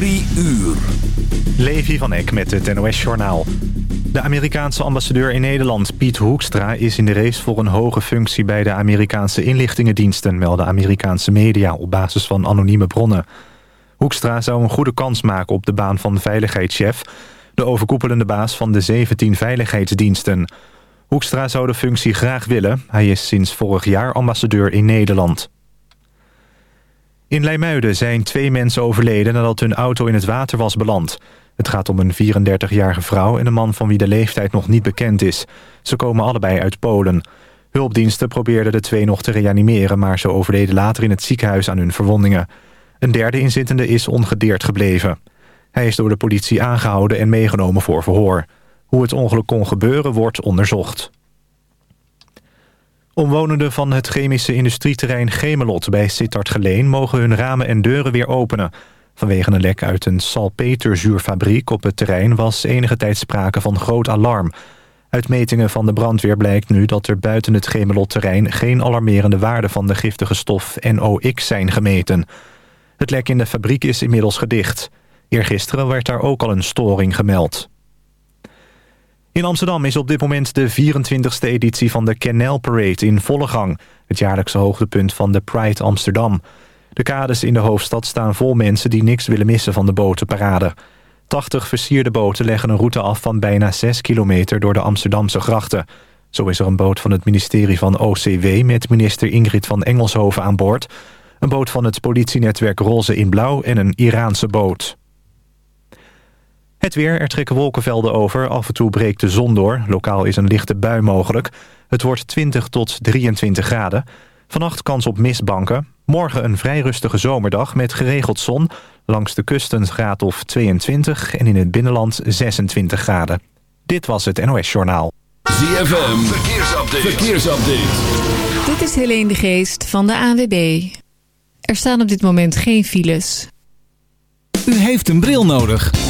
Drie uur. Levi van Eck met het NOS-journaal. De Amerikaanse ambassadeur in Nederland, Piet Hoekstra... is in de race voor een hoge functie bij de Amerikaanse inlichtingendiensten... melden Amerikaanse media op basis van anonieme bronnen. Hoekstra zou een goede kans maken op de baan van veiligheidschef... de overkoepelende baas van de 17 veiligheidsdiensten. Hoekstra zou de functie graag willen. Hij is sinds vorig jaar ambassadeur in Nederland. In Leimuiden zijn twee mensen overleden nadat hun auto in het water was beland. Het gaat om een 34-jarige vrouw en een man van wie de leeftijd nog niet bekend is. Ze komen allebei uit Polen. Hulpdiensten probeerden de twee nog te reanimeren... maar ze overleden later in het ziekenhuis aan hun verwondingen. Een derde inzittende is ongedeerd gebleven. Hij is door de politie aangehouden en meegenomen voor verhoor. Hoe het ongeluk kon gebeuren wordt onderzocht. Omwonenden van het chemische industrieterrein Gemelot bij Sittard-Geleen... mogen hun ramen en deuren weer openen. Vanwege een lek uit een salpeterzuurfabriek op het terrein... was enige tijd sprake van groot alarm. Uit metingen van de brandweer blijkt nu dat er buiten het Gemelot-terrein... geen alarmerende waarden van de giftige stof NOx zijn gemeten. Het lek in de fabriek is inmiddels gedicht. Eergisteren werd daar ook al een storing gemeld. In Amsterdam is op dit moment de 24e editie van de Canal Parade in volle gang. Het jaarlijkse hoogtepunt van de Pride Amsterdam. De kades in de hoofdstad staan vol mensen die niks willen missen van de botenparade. 80 versierde boten leggen een route af van bijna 6 kilometer door de Amsterdamse grachten. Zo is er een boot van het ministerie van OCW met minister Ingrid van Engelshoven aan boord. Een boot van het politienetwerk Roze in Blauw en een Iraanse boot. Het weer, er trekken wolkenvelden over. Af en toe breekt de zon door. Lokaal is een lichte bui mogelijk. Het wordt 20 tot 23 graden. Vannacht kans op mistbanken. Morgen een vrij rustige zomerdag met geregeld zon. Langs de kust een graad of 22 en in het binnenland 26 graden. Dit was het NOS Journaal. ZFM, verkeersupdate. verkeersupdate. Dit is Helene de Geest van de AWB. Er staan op dit moment geen files. U heeft een bril nodig.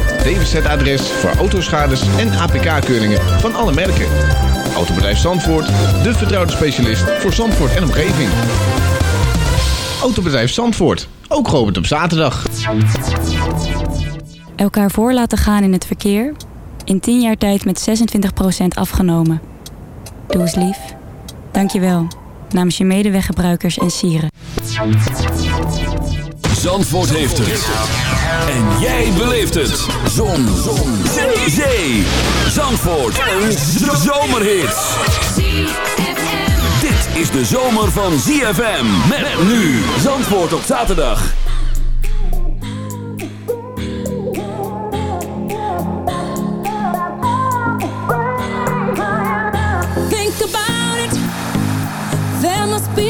DWZ-adres voor autoschades en APK-keuringen van alle merken. Autobedrijf Zandvoort, de vertrouwde specialist voor Zandvoort en omgeving. Autobedrijf Zandvoort, ook geopend op zaterdag. Elkaar voor laten gaan in het verkeer. In 10 jaar tijd met 26% afgenomen. Doe eens lief. Dank je wel. Namens je medeweggebruikers en sieren. Zandvoort heeft het. En jij beleeft het. Zon. Zon. Zee. Zandvoort. Een zomerhit. Dit is de zomer van ZFM. Met nu. Zandvoort op zaterdag. Think about it. There must be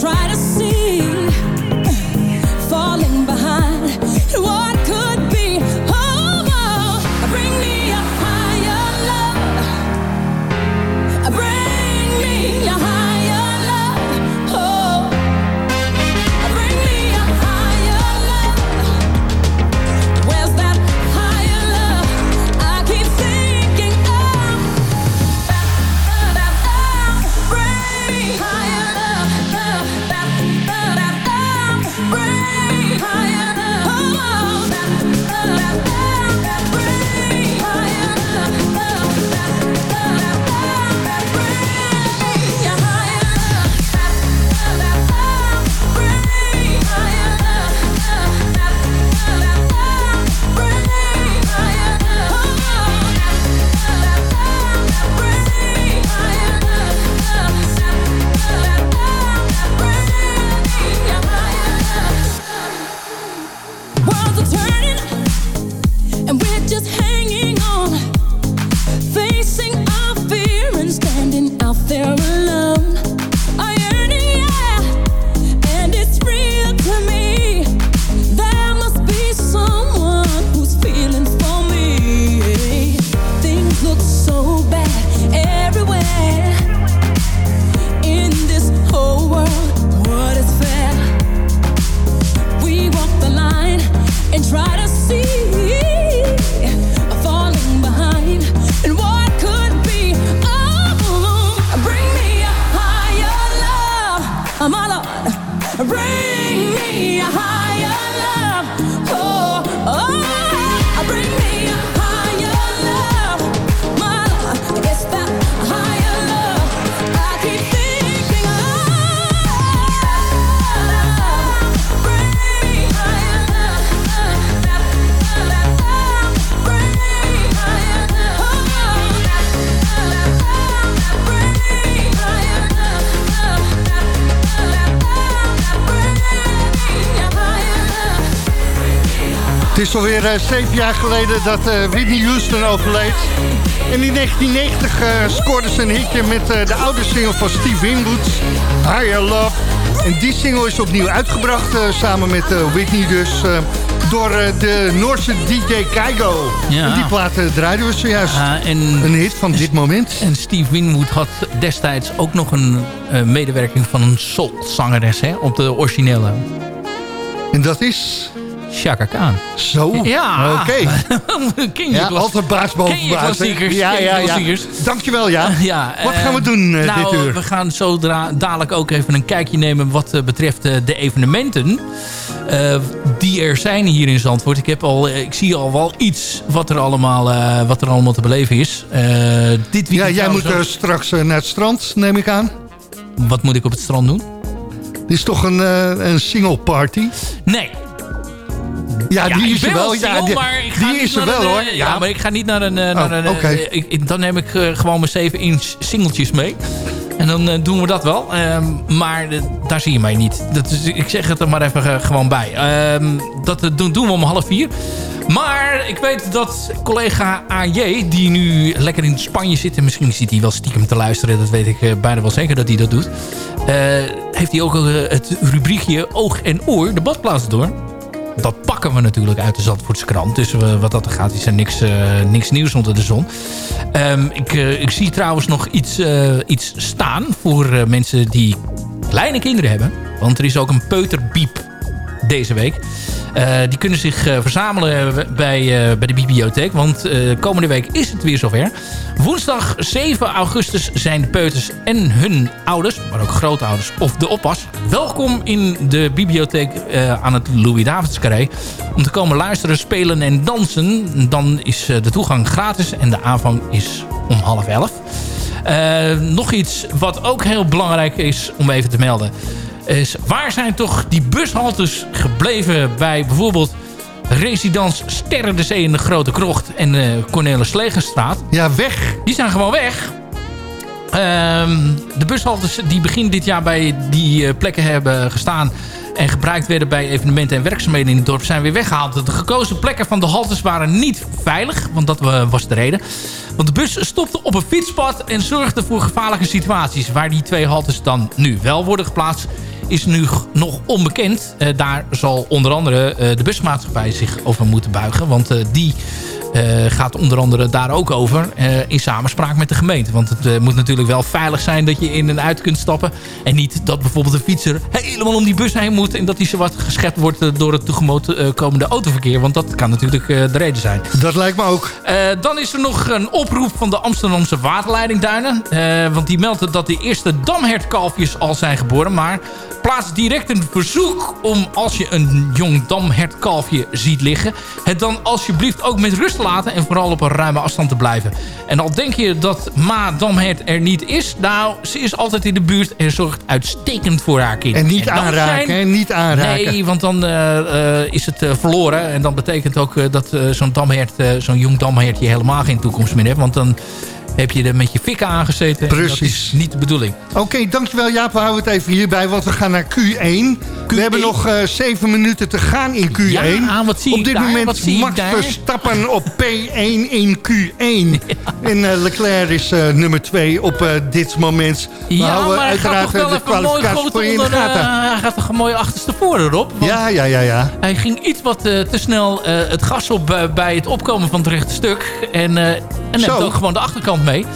try to zeven jaar geleden dat uh, Whitney Houston overleed. En in 1990 uh, scoorde ze een hitje met de oude single van Steve Winwood, Higher Love. En die single is opnieuw uitgebracht, samen met Whitney dus, door de Noorse DJ Keigo. Ja. En die platen draaiden we zojuist. en, een hit van dit moment. En Steve Winwood had destijds ook nog een medewerking van een soul-zangeres op de originele. En dat is... Chaka Khan. Zo? Ja. Oké. Okay. ja, altijd baas boven baas. Ja, ja, ja. Dankjewel, ja. ja wat gaan we doen uh, nou, dit uur? We gaan zo dadelijk ook even een kijkje nemen wat uh, betreft uh, de evenementen. die er zijn hier in Zandvoort. Ik, heb al, ik zie al wel iets wat er allemaal, wat er allemaal te beleven is. dit ja, jij moet straks naar het strand, neem ik aan. Wat moet ik op het strand doen? Dit is toch een, een single party? Nee, ja, die is er wel. ja, die, maar ik ga die is er wel hoor. Ja. ja. maar ik ga niet naar een... Eh, naar oh, een eh, ik, dan neem ik gewoon mijn 7 inch singeltjes mee. En dan uh, doen we dat wel. Uh, maar daar zie je mij niet. Dat is, ik zeg het er maar even gewoon bij. Uh, dat doen, doen we om half vier. Maar ik weet dat collega AJ, die nu lekker in Spanje zit... en misschien zit hij wel stiekem te luisteren... dat weet ik bijna wel zeker dat hij dat doet... heeft hij ook het rubriekje Oog en Oor, de badplaats door dat pakken we natuurlijk uit de Zandvoortse krant. Dus uh, wat dat gaat is er niks, uh, niks nieuws onder de zon. Um, ik, uh, ik zie trouwens nog iets, iets staan voor mensen die kleine kinderen hebben. Want er is ook een peuterbiep deze week. Uh, die kunnen zich uh, verzamelen bij, uh, bij de bibliotheek. Want komende week is het weer zover. Woensdag 7 augustus zijn de peuters en hun ouders... maar ook grootouders of de oppas... welkom in de bibliotheek aan het Louis Davids Carré... om te komen luisteren, spelen en dansen. Dan is de toegang gratis en de aanvang is om half elf. nog iets wat ook heel belangrijk is om even te melden is waar zijn toch die bushaltes gebleven bij bijvoorbeeld residence Sterren de Zee in de Grote Krocht en uh, Cornelis Legerstraat. Ja, weg. Die zijn gewoon weg. Ehm, de bushaltes die begin dit jaar bij die uh, plekken hebben gestaan en gebruikt werden bij evenementen en werkzaamheden in het dorp zijn weer weggehaald. De gekozen plekken van de haltes waren niet veilig, want dat was de reden. Want de bus stopte op een fietspad en zorgde voor gevaarlijke situaties. Waar die twee haltes dan nu wel worden geplaatst is nu nog onbekend. Uh, daar zal onder andere uh, de busmaatschappij zich over moeten buigen. Want die gaat onder andere daar ook over uh, in samenspraak met de gemeente. Want het uh, moet natuurlijk wel veilig zijn dat je in en uit kunt stappen. En niet dat bijvoorbeeld de fietser helemaal om die bus heen moet... en dat hij zo wat geschept wordt door het tegemoet komende autoverkeer. Want dat kan natuurlijk de reden zijn. Dat lijkt me ook. dan is er nog een oproep van de Amsterdamse waterleidingduinen. want die meldt dat de eerste damhertkalfjes al zijn geboren. Maar plaats direct een verzoek om als je een jong damhertkalfje ziet liggen... het dan alsjeblieft ook met rust laten en vooral op een ruime afstand te blijven. En al denk je dat Ma Damhert er niet is, nou, ze is altijd in de buurt en zorgt uitstekend voor haar kind. En niet aanraken, zijn... niet aanraken. Nee, want dan uh, is het uh, verloren. En dan betekent ook dat zo'n damhert, zo'n jong damhertje helemaal geen toekomst meer heeft. Want dan heb je er met je fikken aangezeten. Precies. Dat is niet de bedoeling. Oké, dankjewel Jaap. We houden het even hierbij, want we gaan naar Q1. We hebben nog uh, zeven minuten te gaan in Q1. Ja, wat zie op dit daar? moment Max Verstappen op P1 in Q1. En uh, Leclerc is uh, nummer 2 op dit moment. We ja, houden maar uiteraard de kwalificatie voor in de gaten. hij gaat toch een mooi achterstevoren erop. Ja, ja, ja, ja. Hij ging iets wat te snel het gas op bij het opkomen van het rechte stuk. En, en neemt ook gewoon de achterkant mee.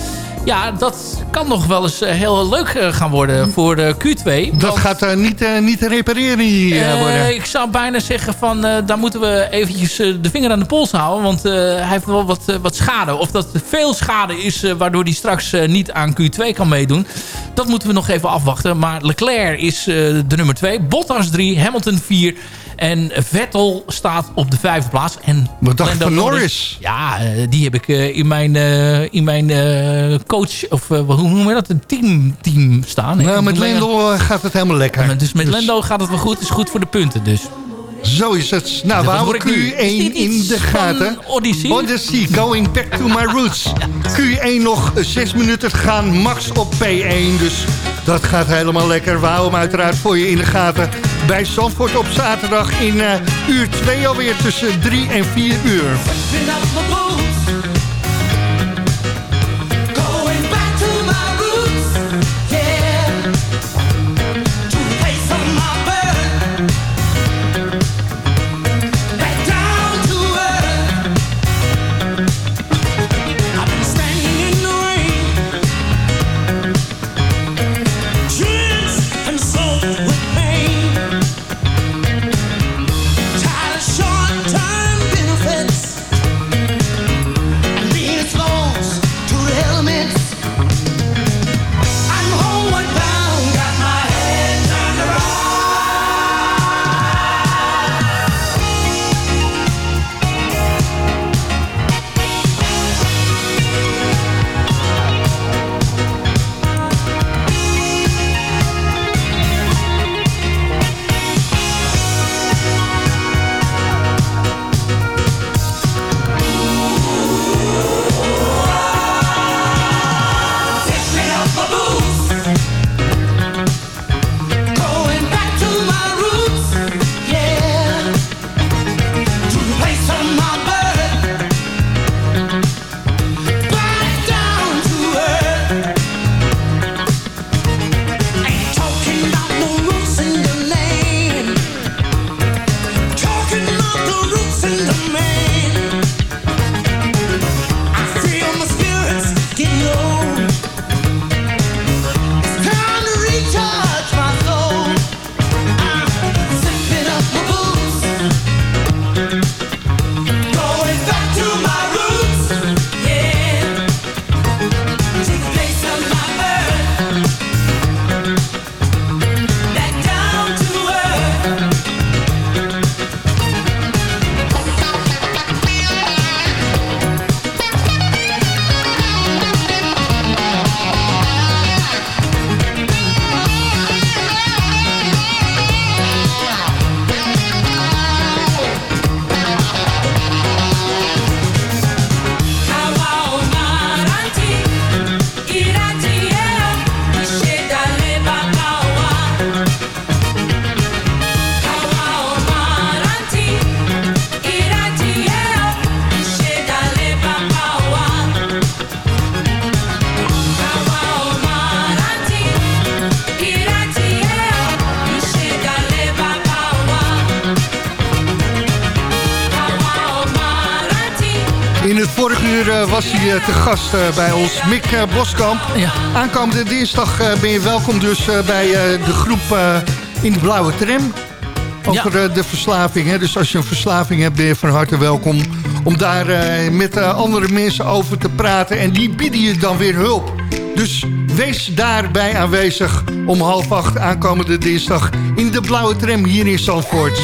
Ja, dat kan nog wel eens eh, heel leuk eh, gaan worden voor de Q2. Dat gaat uh, niet, uh, niet repareren hier worden. Ik zou bijna zeggen van, daar moeten we eventjes de vinger aan de pols houden. Want hij heeft wel wat, wat schade. Of dat veel schade is waardoor hij straks niet aan Q2 kan meedoen. Dat moeten we nog even afwachten. Maar Leclerc is de nummer 2. Bottas 3, Hamilton 4... En Vettel staat op de vijfde plaats. En Wat dacht van Norris? Ja, die heb ik in mijn, in mijn coach... of hoe noemen we dat? Een team, team staan. Nou, met Lendo gaat het helemaal lekker. dus met dus... Lendo gaat het wel goed. is goed voor de punten dus. Zo is het. Nou, we houden Q1 in de gaten. Odyssey? Odyssey, going back to my roots. Q1 nog 6 minuten te gaan. Max op P1. Dus Dat gaat helemaal lekker. We houden hem uiteraard voor je in de gaten. Bij Zandvoort op zaterdag in uh, uur 2 alweer tussen 3 en 4 uur. Te gast eh, bij ons, Mick eh, Boskamp. Ja. Aankomende dinsdag ben je welkom dus bij de groep in de blauwe tram. Over de verslaving. Hè? Dus als je een verslaving hebt, ben je van harte welkom om daar met andere mensen over te praten. En die bieden je dan weer hulp. Dus wees daarbij aanwezig om half acht aankomende dinsdag in de blauwe tram hier in Zandvoort.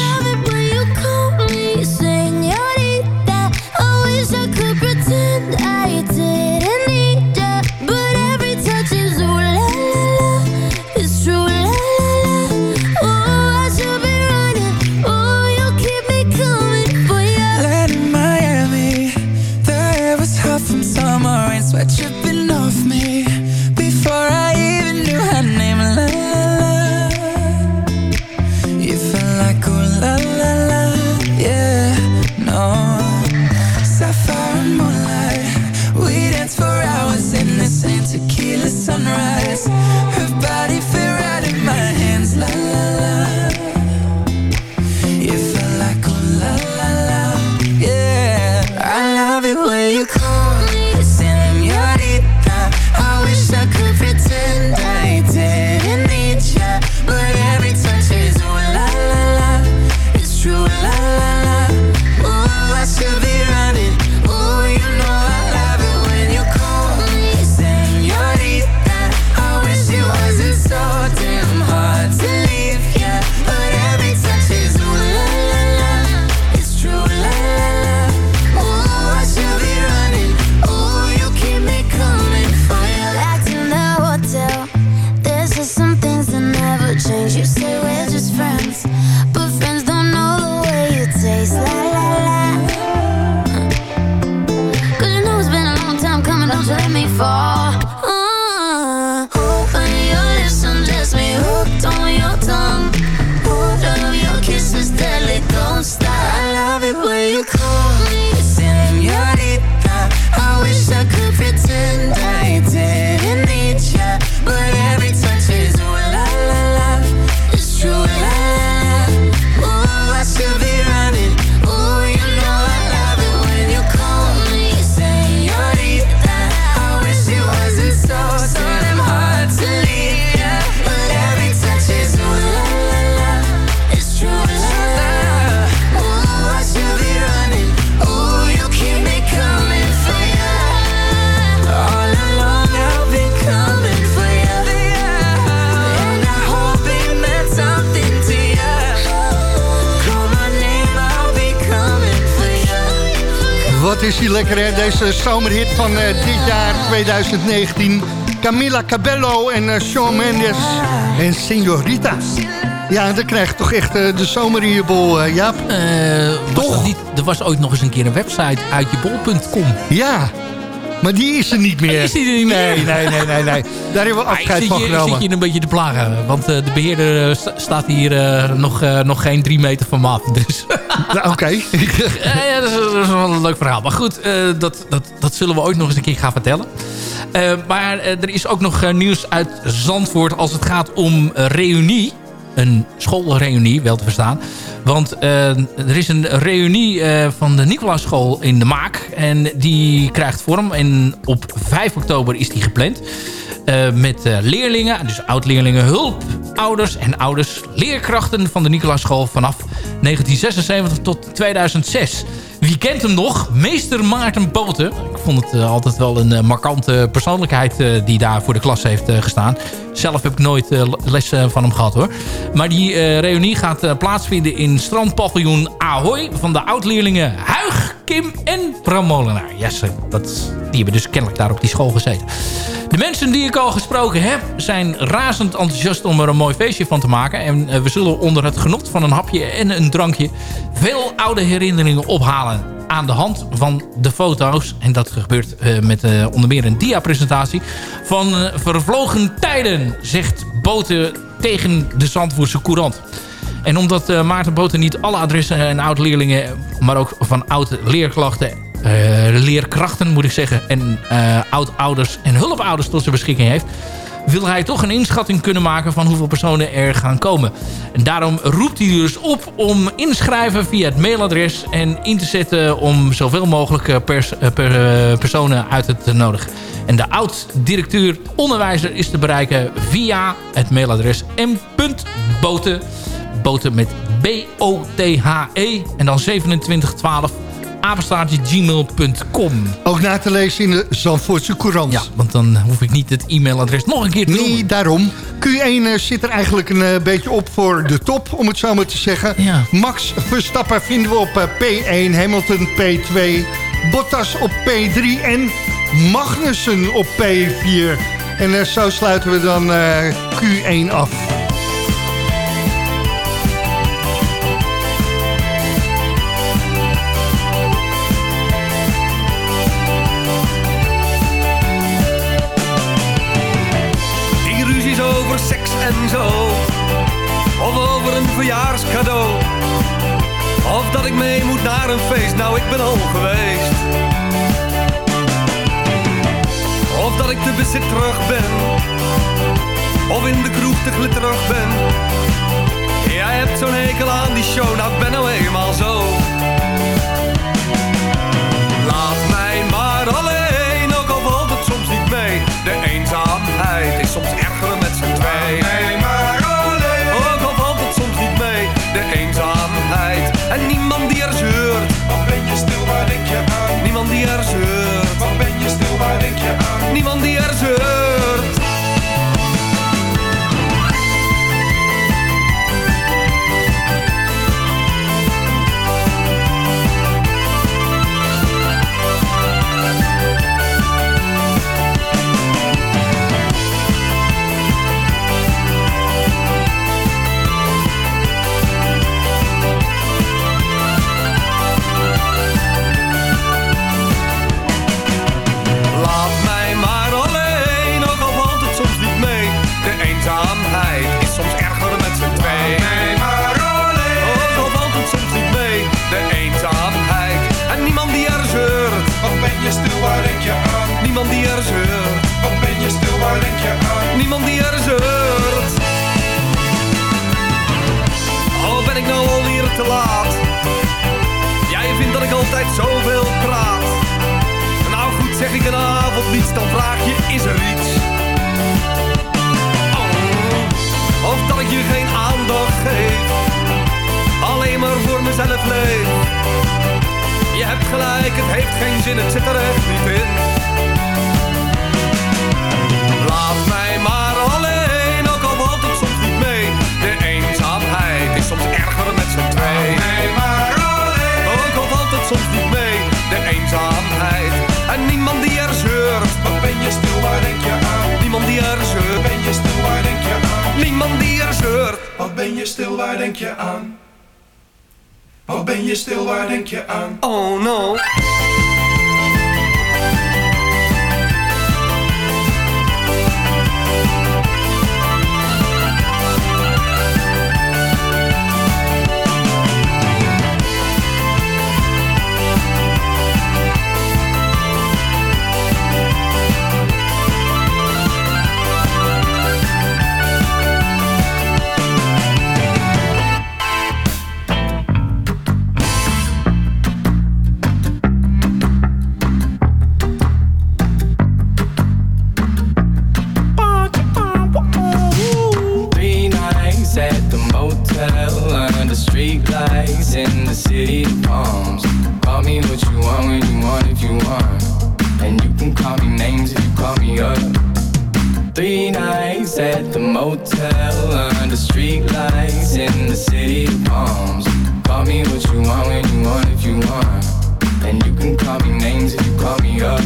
Deze zomerhit van uh, dit jaar 2019. Camila Cabello en uh, Shawn Mendes en Señorita. Ja, dan krijg je toch echt uh, de zomer in je bol, Jaap. toch? Niet, er was ooit nog eens een keer een website uitjebol.com. Ja, maar die is er niet meer. Is die er niet meer? Nee, nee, nee, nee. nee. Daar hebben we afscheid van genomen. Ik zit je een beetje te plagen. Want de beheerder staat hier nog, nog geen drie meter van me af. Dus. Oké. Okay. ja, dat, is, wel een leuk verhaal. Maar goed, dat, dat, dat zullen we ooit nog eens een keer gaan vertellen. maar er is ook nog nieuws uit Zandvoort als het gaat om reunie een schoolreunie, wel te verstaan. Want er is een reunie van de Nicolaaschool in de Maak. En die krijgt vorm. En op 5 oktober is die gepland. Uh, met leerlingen, dus oud-leerlingen, hulp, ouders en ouders, leerkrachten van de Nicolaaschool vanaf 1976 tot 2006. Wie kent hem nog? Meester Maarten Boten. Ik vond het uh, altijd wel een markante persoonlijkheid die daar voor de klas heeft gestaan. Zelf heb ik nooit les van hem gehad hoor. Maar die reunie gaat plaatsvinden in strandpaviljoen Ahoy... van de oud-leerlingen Huig, Kim en Bram Molenaar. Yes, dat, die hebben dus kennelijk daar op die school gezeten. De mensen die ik al gesproken heb zijn razend enthousiast om er een mooi feestje van te maken. En we zullen onder het genot van een hapje en een drankje veel oude herinneringen ophalen aan de hand van de foto's. En dat gebeurt uh, met uh, onder meer een dia-presentatie van vervlogen tijden, zegt Boten tegen de Zandvoortse Courant. En omdat Maarten Boten niet alle adressen en oud-leerlingen... maar ook van oud-leerklachten uh, leerkrachten moet ik zeggen... en uh, oud-ouders en hulpouders tot zijn beschikking heeft... wil hij toch een inschatting kunnen maken van hoeveel personen er gaan komen. En daarom roept hij dus op om inschrijven via het mailadres... en in te zetten om zoveel mogelijk eh, per, personen uit te nodigen. En de oud-directeur onderwijzer is te bereiken via het mailadres m.boten... boten met B-O-T-H-E en dan 2712 apenstaartje gmail.com. Ook na te lezen in de Zandvoortse Courant. Ja, want dan hoef ik niet het e-mailadres nog een keer te Nee, daarom. Q1 uh, zit er eigenlijk een uh, beetje op voor de top, om het zo maar te zeggen. Ja. Max Verstappen vinden we op uh, P1, Hamilton P2, Bottas op P3 en Magnussen op P4. En zo sluiten we dan Q1 af. Moet naar een feest, nou ik ben al geweest. Of dat ik de bezit terug ben. Of in de kroeg te glitterig ben. Jij hebt zo'n hekel aan die show, nou ik ben nou eenmaal zo. Laat mij maar alleen, ook al valt het soms niet mee. De eenzaamheid is soms erger met z'n twee. Nee, maar alleen. Ook al valt het soms niet mee, de eenzaamheid. En niemand Niemand die er zeurt. Wat ben je stil, waar denk je aan? Niemand die er zeurt. Oh, ben ik nou alweer te laat? Jij vindt dat ik altijd zoveel praat. Nou goed, zeg ik een avond niets, dan vraag je, is er iets? Oh, of dat ik je geen aandacht geef. Alleen maar voor mezelf leef je hebt gelijk, het heeft geen zin, het zit er echt niet in. Laat mij maar alleen, ook al valt het soms niet mee. De eenzaamheid is soms erger met z'n twee. Laat mij maar alleen, ook al valt het soms niet mee. De eenzaamheid en niemand die er zeurt. Wat ben je stil, waar denk je aan? Niemand die er zeurt. Wat ben je stil, waar denk je aan? Niemand die er zeurt. Wat ben je stil, waar denk je aan? Oh no. Motel under street lights in the city of palms. Call me what you want when you want if you want, and you can call me names if you call me up.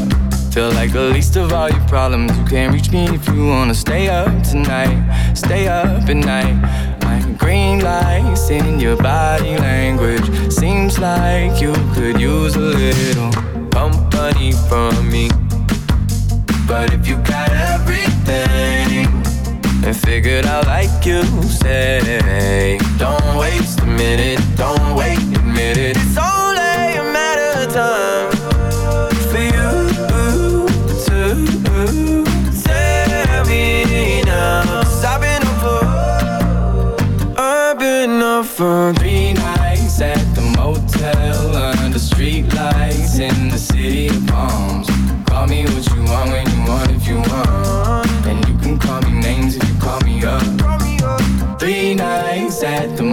Feel like the least of all your problems. You can't reach me if you wanna stay up tonight. Stay up at night. Like green lights in your body language. Seems like you could use a little company from me. But if you got everything and figured out like you say, don't waste a minute, don't wait, admit it. It's only a matter of time for you to tell me I've been I've been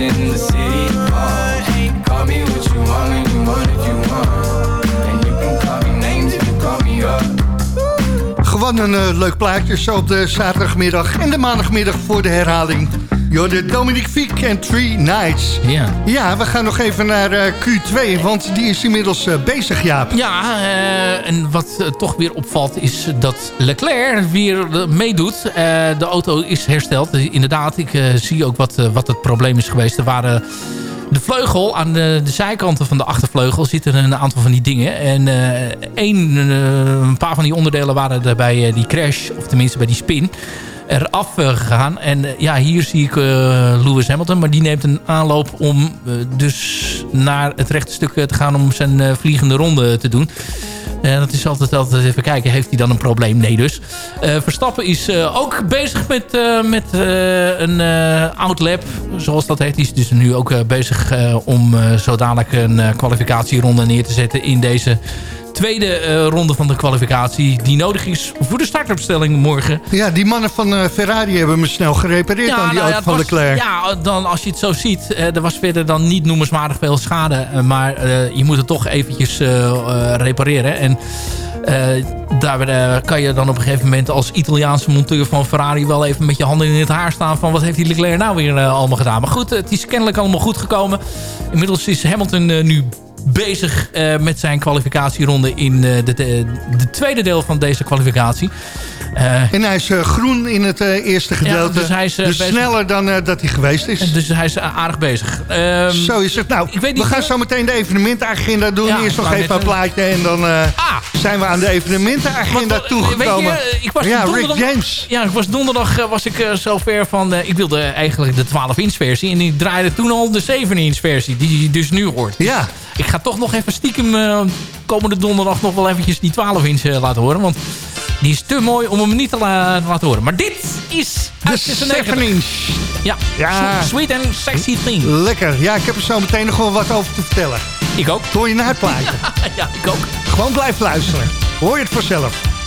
in the city. Gewoon een eh, leuk plaatje zo op de zaterdagmiddag en de maandagmiddag voor de herhaling. Jorde Dominic Fiek en Three Nights. Ja. Ja, we gaan nog even naar eh, Q2, want die is inmiddels eh, bezig, Jaap. Ja, eh, en wat toch weer opvalt is dat Leclerc weer meedoet. De auto is hersteld. Inderdaad, ik zie ook wat, wat het probleem is geweest. Er waren de vleugel, aan de, de zijkanten van de achtervleugel zitten een aantal van die dingen. En één, een paar van die onderdelen waren er bij die crash, of tenminste bij die spin, eraf eh, gegaan. En eh, ja, hier zie ik eh, Lewis Hamilton, maar die neemt een aanloop om dus naar het rechte stuk te gaan om zijn vliegende ronde te doen. En dat is altijd, altijd even kijken, heeft hij dan een probleem? Nee dus. Verstappen is ook bezig met, met een outlap, zoals dat heet. Die is dus nu ook bezig om zo dadelijk een kwalificatieronde neer te zetten in deze tweede eh, ronde van de kwalificatie die nodig is voor de startopstelling morgen. Ja, die mannen van eh, Ferrari hebben me snel gerepareerd aan die nou auto van was- Leclerc. Ja, dan, als je het zo ziet, eh, er was verder dan niet noemenswaardig veel schade. maar je moet het toch eventjes repareren. En daar kan je dan op een gegeven moment als Italiaanse monteur van Ferrari... wel even met je handen in het haar staan van wat heeft die Leclerc nou weer allemaal gedaan. Maar goed, het is kennelijk allemaal goed gekomen. Inmiddels is Hamilton nu bezig met zijn kwalificatieronde in de, de, de, tweede deel van deze kwalificatie. en hij is groen in het eerste gedeelte. Ja, dus hij is dus sneller dan dat hij geweest is. Dus hij is aardig bezig. Um, zo is het. Nou, ik weet niet, we gaan zo meteen de evenementenagenda doen. Eerst nog even een plaatje en dan ah. zijn we aan de evenementenagenda toegekomen. ik was ja, Rick James. Ja, ik was donderdag was ik zover van... ik wilde eigenlijk de 12-inch versie. En die draaide toen al de 7-inch versie. Die je dus nu hoort. Ja. Ik ga toch nog even stiekem komende donderdag nog wel eventjes die 12-inch laten horen. Want die is te mooi om hem niet te laten horen. Maar dit is de 7 inch. Ja, ja. Sweet and sexy thing. Lekker. Ja, ik heb er zo meteen nog wel wat over te vertellen. Ik ook. Hoor je naar het plaatje? ja, ik ook. Gewoon blijf luisteren. Hoor je het vanzelf.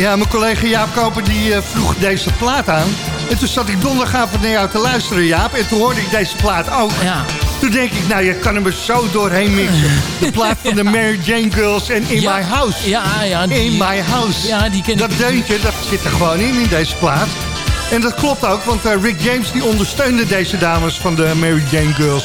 Ja, mijn collega Jaap Koper die uh, vroeg deze plaat aan. En toen zat ik donderdagavond naar jou te luisteren, Jaap. En toen hoorde ik deze plaat ook. Ja. Toen denk ik, nou, je kan hem er zo doorheen mixen. De plaat van de Mary Jane Girls en In My House. Ja, ja. Die, in My House. Ja, die ken dat deuntje, dat zit er gewoon in, in deze plaat. En dat klopt ook, want uh, Rick James die ondersteunde deze dames van de Mary Jane Girls.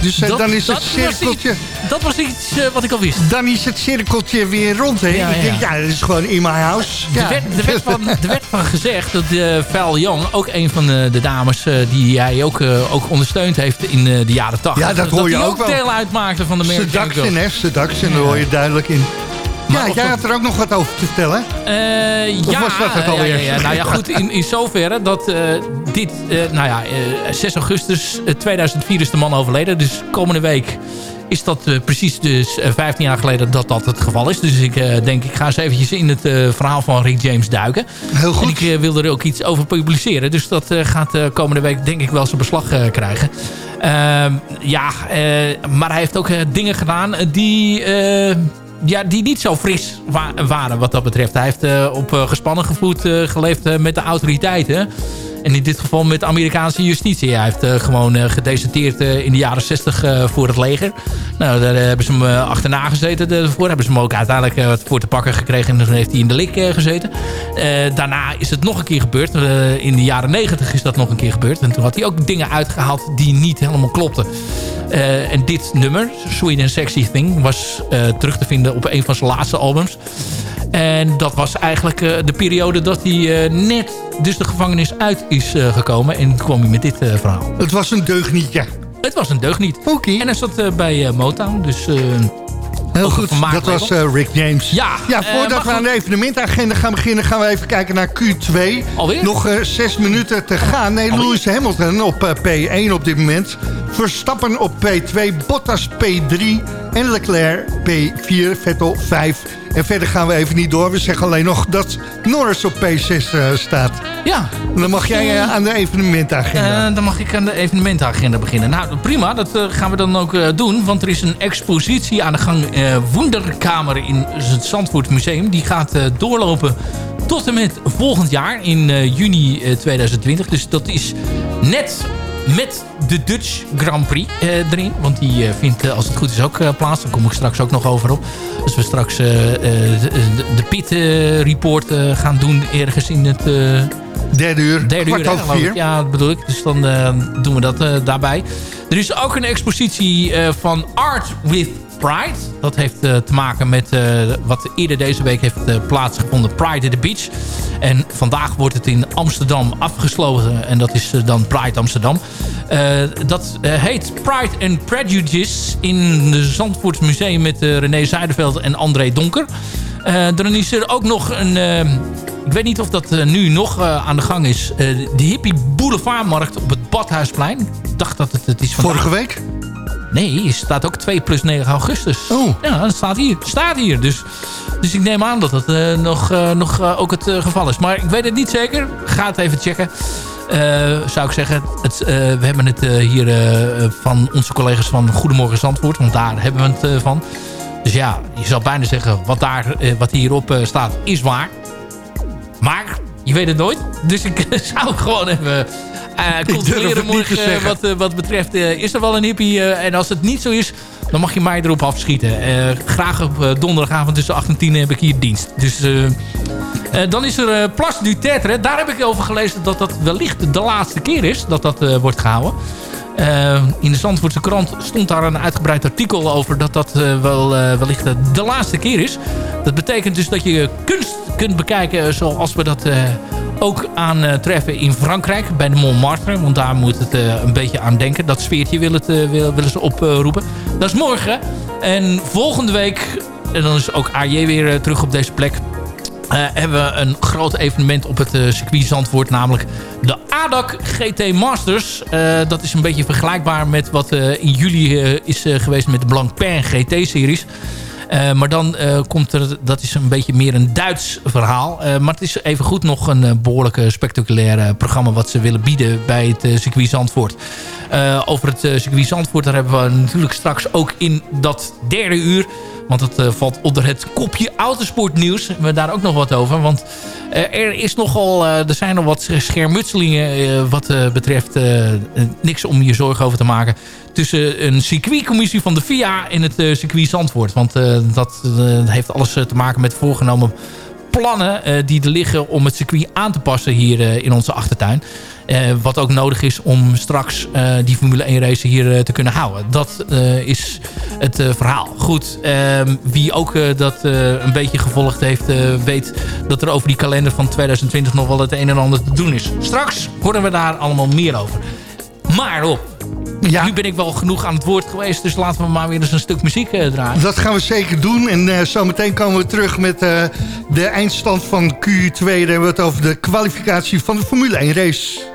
Dus uh, dan is het cirkeltje dat was iets uh, wat ik al wist. Dan is het cirkeltje weer rond. Hè? Ja, ik denk, ja, dat is gewoon in my house. Ja. Er, werd, er, werd van, er werd van gezegd dat uh, Val Young, ook een van de, de dames uh, die hij ook, uh, ook ondersteund heeft in de jaren 80. Ja, dat hoor je ook, ook deel uitmaakte van de American Seduction, hè? Seduction, daar hoor je duidelijk in. Maar ja, jij had er ook nog wat over te vertellen. Uh, ja, was dat het alweer? Ja, ja, nou ja, goed, in, in zoverre dat uh, dit, uh, nou ja, 6 augustus 2004 is de man overleden. Dus komende week is dat uh, precies dus 15 eh, jaar geleden dat dat het geval is. Dus ik uh, denk, ik ga eens eventjes in het verhaal van Rick James duiken. Heel goed. En ik wil er ook iets over publiceren. Dus dat gaat komende week denk ik wel zijn beslag krijgen. Ehm, ja, maar hij heeft ook dingen gedaan die ja, die niet zo fris wa waren wat dat betreft. Hij heeft op gespannen gevoed geleefd met de autoriteiten. En in dit geval met Amerikaanse justitie. Hij heeft gewoon gedeserteerd in de jaren 60 voor het leger. Nou, daar hebben ze hem achterna gezeten. Daarvoor hebben ze hem ook uiteindelijk wat voor te pakken gekregen. En dan heeft hij in de lik gezeten. daarna is het nog een keer gebeurd. in de jaren 90 is dat nog een keer gebeurd. En toen had hij ook dingen uitgehaald die niet helemaal klopten. En dit nummer, Sweet and Sexy Thing, was terug te vinden op een van zijn laatste albums. En dat was eigenlijk uh, de periode dat hij net dus de gevangenis uit is gekomen. En kwam hij met dit verhaal. Het was een deugnietje. Het was een deugniet. Oké. Okay. En hij zat bij Motown. Dus Heel goed, dat was uh, Rick James. Ja, ja voordat we aan de evenementagenda gaan beginnen... gaan we even kijken naar Q2. Alweer? Nog uh, zes minuten te gaan. Nee, Alweer? Lewis Hamilton op uh, P1 op dit moment. Verstappen op P2, Bottas P3 en Leclerc P4, Vettel 5. En verder gaan we even niet door. We zeggen alleen nog dat Norris op P6 uh, staat. Ja. Dan mag jij uh, aan de evenementagenda. Uh, dan mag ik aan de evenementagenda beginnen. Nou, prima. Dat gaan we dan ook doen. Want er is een expositie aan de gang. Wonderkamer in het Zandvoort Museum. Die gaat doorlopen tot en met volgend jaar. In juni 2020. Dus dat is net met de Dutch Grand Prix eh, erin. Want die uh, vindt, uh, als het goed is, ook plaats. Daar kom ik straks ook nog over op. Als we straks de, de pit report gaan doen ergens in het... Derde uur, derde uur, vier. Ja, dat bedoel ik. Dus dan doen we dat daarbij. Er is ook een expositie van Art with Pride. Dat heeft uh, te maken met uh, wat eerder deze week heeft uh, plaatsgevonden. Pride at the Beach. En vandaag wordt het in Amsterdam afgesloten. En dat is dan Pride Amsterdam. dat heet Pride and Prejudice in de Zandvoort Museum met René Zuiderveld en André Donker. dan is er ook nog een... ik weet niet of dat nu nog aan de gang is. de Hippie Boulevardmarkt op het Badhuisplein. Ik dacht dat het, het is vandaag. Vorige week? Nee, er staat ook 2 plus 9 augustus. Oh. Ja, dat staat hier. staat hier. Dus, dus ik neem aan dat dat uh, nog, uh, nog uh, ook het geval is. Maar ik weet het niet zeker. Ga het even checken. zou ik zeggen. Het, we hebben het hier van onze collega's van Goedemorgen Zandvoort. Want daar hebben we het van. Dus ja, je zou bijna zeggen wat, daar, wat hierop staat is waar. Maar je weet het nooit. Dus ik zou gewoon even controleren morgen wat, uh, wat betreft... Uh, is er wel een hippie? en als het niet zo is, dan mag je mij erop afschieten. graag op donderdagavond tussen 8 en 10 heb ik hier dienst. Dus... dan is er Place du Tetre. Daar heb ik over gelezen dat dat wellicht de laatste keer is dat dat wordt gehouden. in de Zandvoortse krant stond daar een uitgebreid artikel over dat dat wel, wellicht de laatste keer is. Dat betekent dus dat je kunst kunt bekijken zoals we dat ook aantreffen in Frankrijk bij de Montmartre. Want daar moet het uh, een beetje aan denken. Dat sfeertje uh, willen ze oproepen. dat is morgen. En volgende week, en dan is ook AJ weer terug op deze plek... hebben we een groot evenement op het circuit Zandvoort. Namelijk de ADAC GT Masters. dat is een beetje vergelijkbaar met wat in juli is geweest met de Blancpain GT-series. Uh, maar dan uh, komt er, dat is een beetje meer een Duits verhaal. Uh, maar het is even goed nog een behoorlijk spectaculair programma wat ze willen bieden bij het circuit Zandvoort. over het circuit Zandvoort, daar hebben we natuurlijk straks ook in dat derde uur want het valt onder het kopje autosportnieuws. We hebben daar ook nog wat over. Want er, is nogal, er zijn nog wat schermutselingen wat betreft niks om je zorgen over te maken. Tussen een circuitcommissie van de FIA en het circuit Zandvoort. Want dat heeft alles te maken met voorgenomen plannen die er liggen om het circuit aan te passen hier in onze achtertuin. Wat ook nodig is om straks die Formule 1 race hier te kunnen houden. Dat is het verhaal. Goed, ehm, wie ook dat een beetje gevolgd heeft... weet dat er over die kalender van 2020 nog wel het een en ander te doen is. Straks horen we daar allemaal meer over. Maar op, ja. nu ben ik wel genoeg aan het woord geweest. Dus laten we maar weer eens een stuk muziek draaien. Dat gaan we zeker doen. En uh, zometeen komen we terug met uh, de eindstand van Q2. Dan hebben we het over de kwalificatie van de Formule 1 race.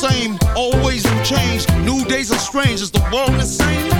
Same. Always new change. New days are strange. Is the world insane? If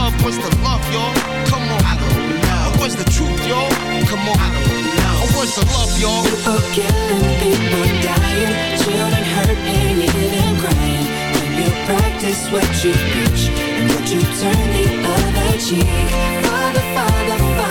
What's the love, y'all? Come on. I don't know. What's the truth, y'all? Come on. I don't know. What's the love, y'all? People killing, people dying, children hurt and hear them crying. When you practice what you preach and would you turn the other cheek? Father, Father, Father,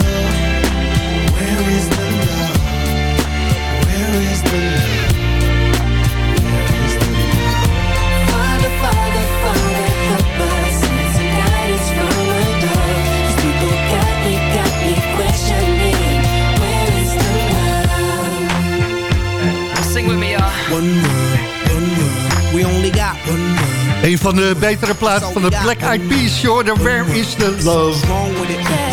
Een van de betere plaatsen van de Black Eyed Peas, joh. De Where is the Love?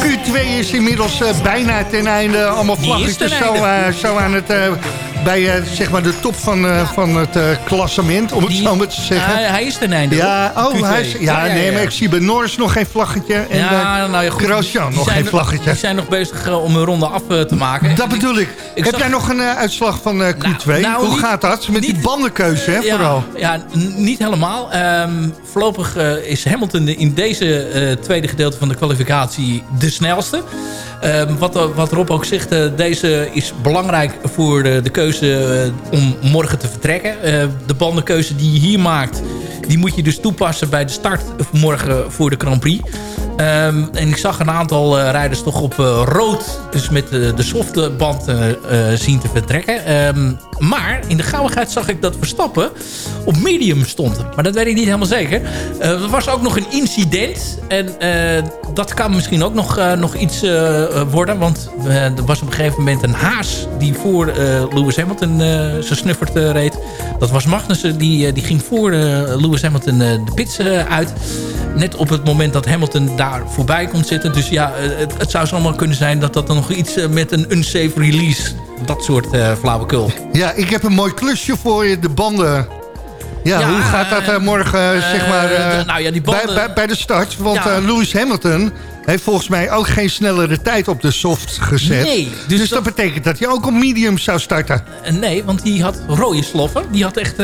Q2 is inmiddels uh, bijna ten einde. Allemaal vlaggetjes zo, uh, zo aan het... Uh, bij uh, zeg maar de top van, ja. van het uh, klassement, om het Die, zo maar te zeggen. Hij, hij is ten einde. Ja, oh, hij is, ja, nee, maar ik zie bij Norris nog geen vlaggetje. En ja, nou ja, goed. Grosjean nog geen vlaggetje. Die zijn nog bezig om een ronde af te maken. Dat bedoel ik. ik Heb zag... jij nog een uitslag van Q2? Nou, nou, Hoe niet, gaat dat? Met niet, die bandenkeuze, hè, vooral. Ja, niet helemaal. Um, voorlopig is Hamilton in deze tweede gedeelte van de kwalificatie de snelste. Um, wat, wat Rob ook zegt, uh, deze is belangrijk voor de, de keuze uh, om morgen te vertrekken. Uh, de bandenkeuze die je hier maakt, die moet je dus toepassen bij de start morgen voor de Grand Prix. Um, en ik zag een aantal rijders toch op rood, dus met de softe band zien te vertrekken. Um, maar in de gauwigheid zag ik dat Verstappen op medium stond. Maar dat weet ik niet helemaal zeker. er was ook nog een incident. En dat kan misschien ook nog, nog iets worden. Want er was op een gegeven moment een haas die voor Lewis Hamilton zijn snuffert reed. Dat was Magnussen, die, die ging voor Lewis Hamilton de pits uit. Net op het moment dat Hamilton daar voorbij komt zitten. Dus ja, het, het zou zomaar kunnen zijn dat dat dan nog iets met een unsafe release... dat soort flauwekul. Ja, ik heb een mooi klusje voor je. De banden ja, hoe gaat dat uh, morgen, uh, zeg maar, uh, nou ja, die banden... bij, bij, bij, de start? Want ja. Lewis Hamilton heeft volgens mij ook geen snellere tijd op de soft gezet. Nee. Dus, dus dat, dat, betekent dat hij ook op medium zou starten. nee, want die had rode sloffen. Die had echt...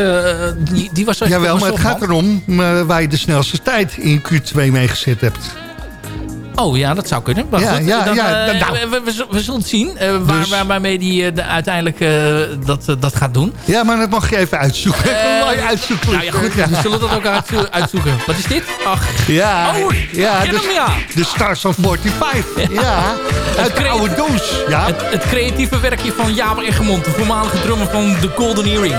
die, die was Jawel, maar het gaat erom waar je de snelste tijd in Q2 mee gezet hebt. Oh ja, dat zou kunnen. Maar ja, goed, ja, dan, ja, nou. we, we, we, zullen het zien uh, waar, dus. waar, waarmee die uh, uiteindelijk dat, dat gaat doen. Ja, maar dat mag je even uitzoeken. mooi uitzoeken. Nou ja, goed. Ja. We zullen dat ook uitzoeken. Wat is dit? Ach. Ja, oh, ja, de, hem, ja. de Stars of 45. Ja, uit de oude doos. Ja. Het, het, creatieve werkje van Jaap Eggermond, de voormalige drummer van The Golden Earring.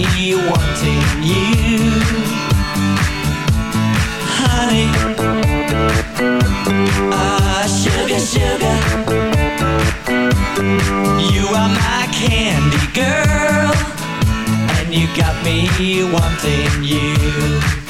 wanting you. Honey Ah, sugar, sugar. You are my candy girl And you got me wanting you.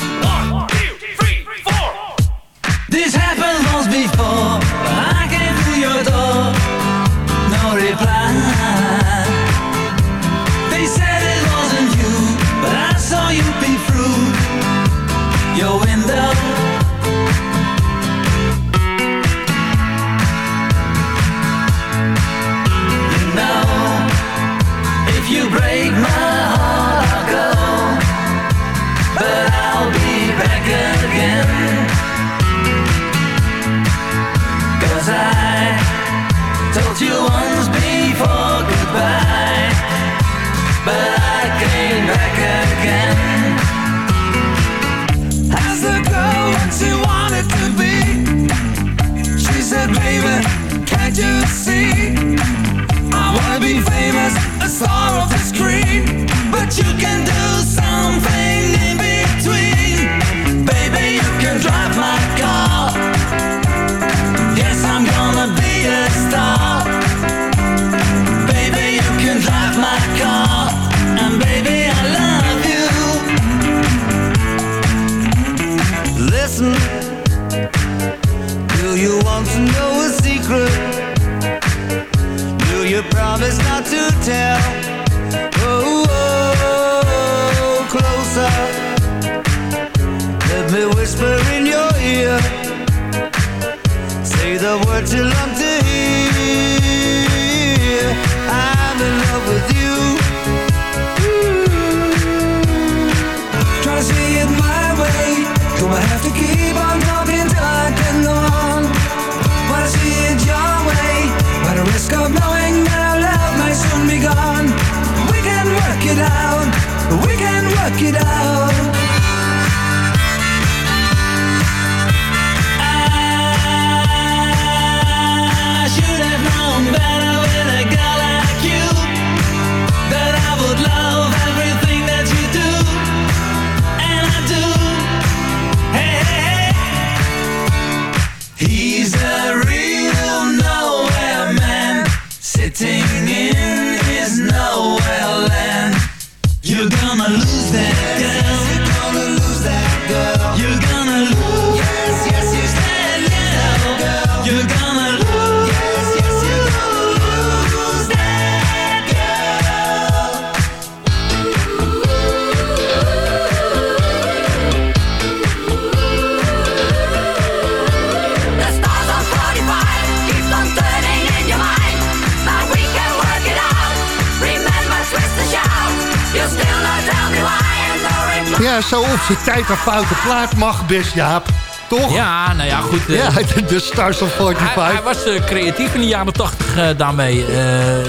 Ja, zo op zijn tijd een foute plaat mag best, Jaap. Toch? Ja, nou ja, goed. Uh, ja, de Stars of 45. Hij, hij was uh, creatief in de jaren 80 uh, daarmee.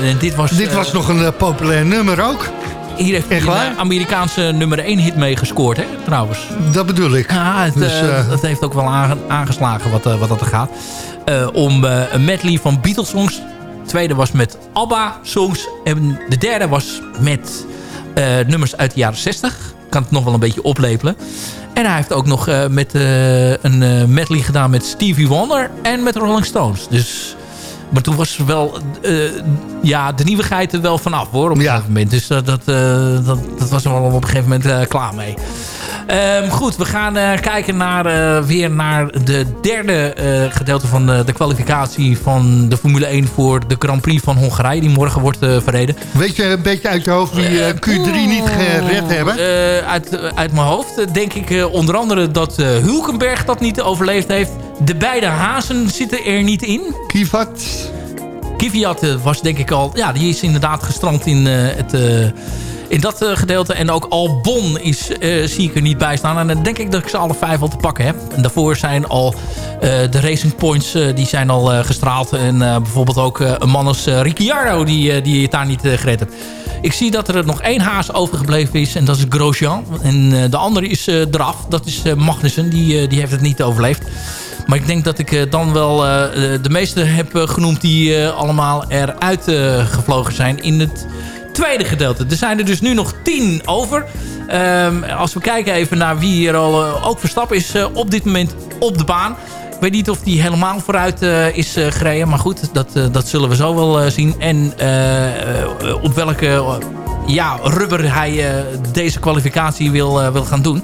en dit was, dit was nog een populair nummer ook. Hier heeft Echt hij een Amerikaanse nummer 1 hit mee gescoord, hè, trouwens. Dat bedoel ik. Ja, het, dus, het heeft ook wel aangeslagen wat, wat dat er gaat. om een medley van Beatles songs. De tweede was met ABBA songs. En de derde was met nummers uit de jaren 60. Kan het nog wel een beetje oplepelen. En hij heeft ook nog uh, met, uh, een uh, medley gedaan met Stevie Wonder en met Rolling Stones. Dus, maar toen was wel ja, de nieuwigheid er wel vanaf hoor, op een gegeven moment. Dus dat, dat, dat, dat was er wel op een gegeven moment klaar mee. Um, goed, we gaan uh, kijken naar, uh, weer naar de derde uh, gedeelte van de, de, kwalificatie van de Formule 1 voor de Grand Prix van Hongarije. Die morgen wordt verreden. Weet je een beetje uit je hoofd wie Q3 niet gered hebben? uit, uit mijn hoofd denk ik onder andere dat Hulkenberg dat niet overleefd heeft. De beide hazen zitten er niet in. Kivat. Kvyat was denk ik al... Ja, die is inderdaad gestrand in het in dat uh, gedeelte. En ook Albon is, uh, zie ik er niet bij staan. En dan denk ik dat ik ze alle vijf al te pakken heb. En daarvoor zijn al uh, de Racing Points die zijn al gestraald. En bijvoorbeeld ook een man als Ricciardo die, die het daar niet gered heeft. Ik zie dat er nog één haas overgebleven is. En dat is Grosjean. En de andere is eraf. Dat is Magnussen. Die, die heeft het niet overleefd. Maar ik denk dat ik dan wel de meeste heb genoemd die allemaal eruit gevlogen zijn in het tweede gedeelte. Er zijn er dus nu nog tien over. Um, als we kijken even naar wie hier al uh, ook Verstappen is uh, op dit moment op de baan. Ik weet niet of die helemaal vooruit uh, is gereden. Maar goed, dat, dat zullen we zo wel zien. En op welke ja, rubber hij deze kwalificatie wil, wil gaan doen.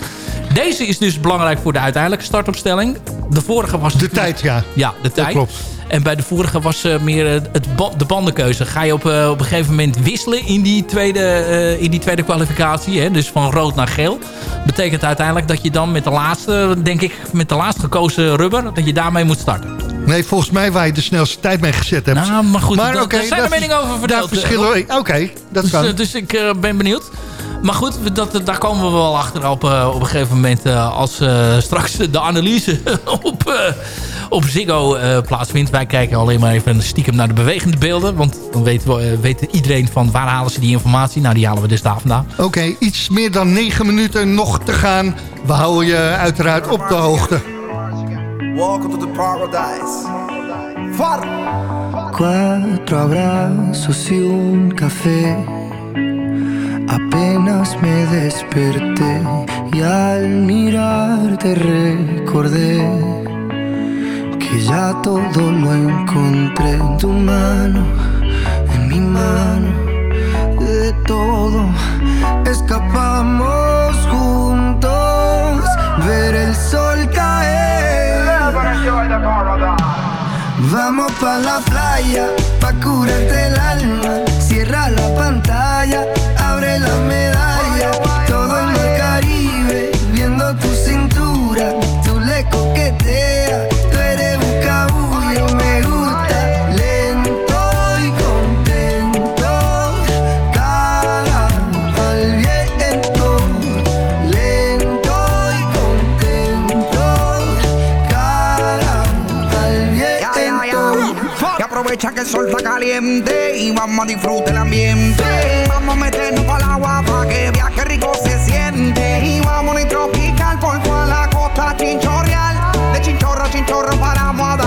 Deze is dus belangrijk voor de uiteindelijke startopstelling. De vorige was... De tijd, ja. Ja, de tijd. Dat klopt. En bij de vorige was uh, meer uh, het de bandenkeuze. Ga je op, uh, op een gegeven moment wisselen in die tweede, in die tweede kwalificatie. Hè? Dus van rood naar geel. Betekent uiteindelijk dat je dan met de laatste, denk ik, met de laatst gekozen rubber, dat je daarmee moet starten. Nee, volgens mij waar je de snelste tijd mee gezet hebt. Nou, maar goed, maar, okay, daar zijn de meningen over verdeeld. Oké, okay, dat dus, kan. dus ik ben benieuwd. Maar goed, dat, daar komen we wel achter op, uh, op een gegeven moment. Uh, als straks de analyse op, op Ziggo plaatsvindt. Wij kijken alleen maar even stiekem naar de bewegende beelden. Want dan weet, weet iedereen van waar halen ze die informatie. Nou, die halen we dus daar vandaan. Oké, okay, iets meer dan negen minuten nog te gaan. We houden je uiteraard op de hoogte. Welcome to the paradise. Far. Cuatro abrazos y un café. Apenas me desperté y al mirarte recordé que ya todo lo encontré en tu mano, en mi mano, de todo escapamos juntos, ver el sol caer. Vamos pa la playa, pa curarte el alma, cierra la pantalla la medalla. El sol está caliente y vamos a disfrutar el ambiente. Vamos a meternos para el agua para que viaje rico se siente. Y vamos a tropical por toda la costa chinchorreal. De chinchorro a chinchorro paramos a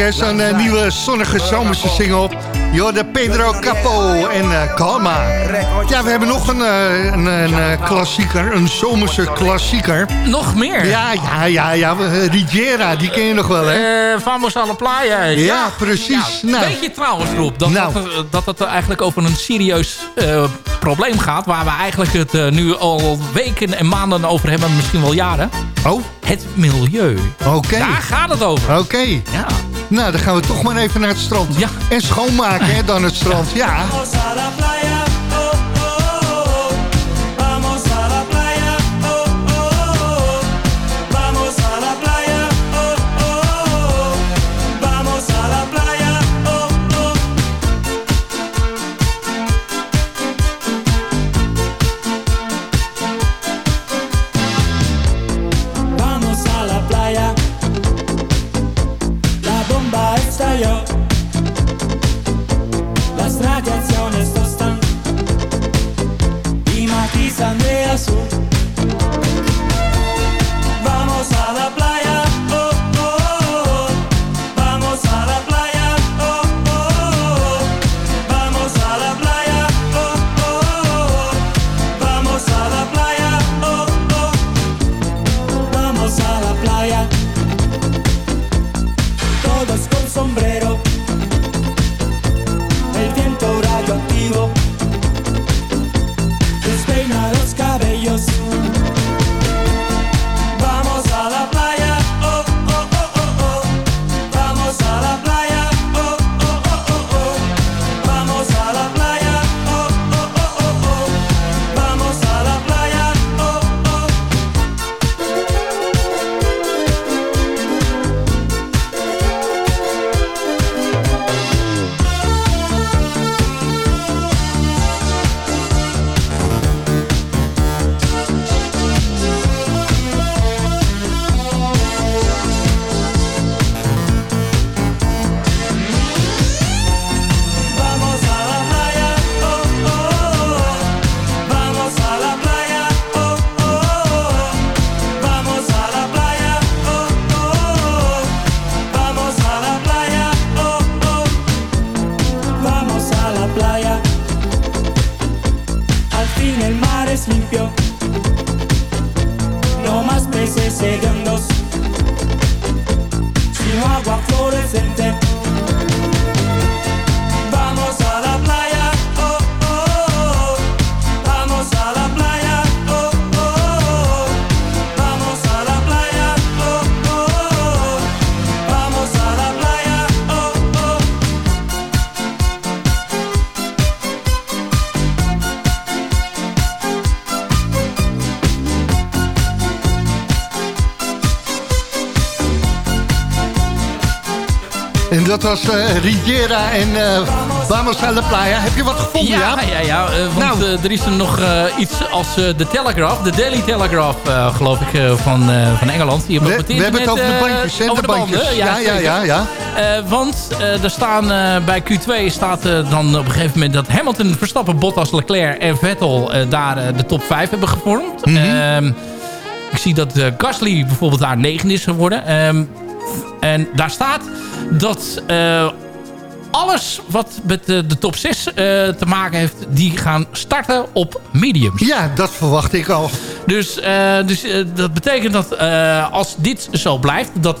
hè, zo'n eh, nieuwe zonnige zomerse single. Joh, de Pedro Capo en eh, Calma. Ja, we hebben nog een, eh, een, een klassieker, een zomerse klassieker. Nog meer? Ja, ja, ja, ja. Riviera, die ken je nog wel hè? Eh Vamos a la playa. Ja, precies. Nou, Nou. Weet je trouwens, Rob, dat, Nou. dat, dat het eigenlijk over een serieus probleem gaat... waar we eigenlijk het nu al weken en maanden over hebben, misschien wel jaren. Oh? Het milieu. Oké. Daar gaat het over. Oké. Ja. Nou, dan gaan we toch maar even naar het strand. Ja. En schoonmaken hè, dan het strand. Ja. Vamos dat was Riviera en eh Vamos a la Playa. Heb je wat gevonden, Ja, ja, ja. eh, want Nou. er is er nog iets als de Telegraph. De Daily Telegraph, geloof ik, van, van Engeland. Die hebben We, op het we hebben het over de bandjes, hè? over De banden. Ja, ja, ja, ja. Want er staan bij Q2 staat dan op een gegeven moment dat Hamilton, Verstappen, Bottas, Leclerc en Vettel daar de top 5 hebben gevormd. Mhm. Ehm, ik zie dat Gasly bijvoorbeeld daar 9 is geworden. Ehm, en daar staat dat eh, alles wat met de, top 6 te maken heeft... die gaan starten op mediums. Ja, dat verwacht ik al. Dus, dus dat betekent dat als dit zo blijft... dat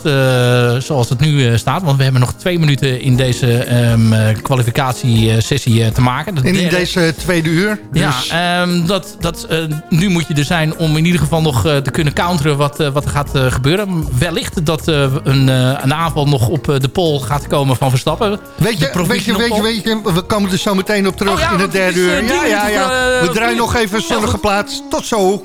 zoals het nu staat... want we hebben nog twee minuten in deze um, kwalificatiesessie te maken. en in deze tweede uur. Dus... Ja, um, dat, dat, nu moet je er zijn om in ieder geval nog te kunnen counteren... wat, wat er gaat gebeuren. Wellicht dat een, een aanval nog op de pol gaat komen van Verstappen. Weet je, weet je, weet je, weet je, we komen er zo meteen op terug oh in het derde uur. ja, ja, ja. we draaien nog even een zonnige plaats. Tot zo.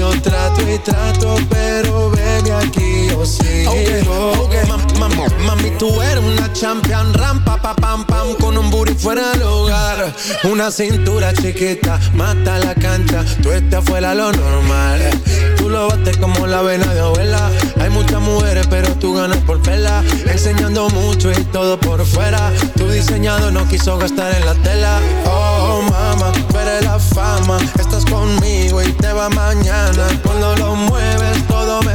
Yo trato y trato, pero baby aquí yo sigo. Okay, okay. mami, tú eres una champion, rampa, pa, pam, pam, con un booty fuera del hogar. Una cintura chiquita, mata la cancha, tú estás fuera lo normal. Lo bates como la vena de abuela. Hay muchas mujeres, pero tú ganas por vela. Enseñando mucho y todo por fuera. Tu diseñado no quiso gastar en la tela. Oh, mama, eres la fama. Estás conmigo y te va mañana. Cuando lo mueves,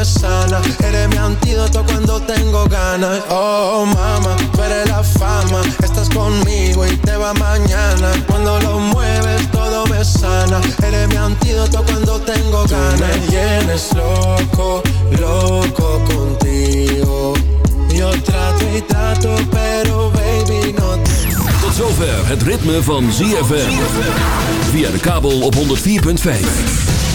me sana. Eres mi antídoto cuando tengo ganas. Oh, mama, tú eres la fama. Estás conmigo y te va mañana. Cuando lo mueves, todo me sana. Eres mi antídoto cuando tengo ganas. Tú me tienes loco, loco contigo. Yo trato y trato, pero baby no te... Tot zover het ritme van ZFM. Via de kabel op 104.5.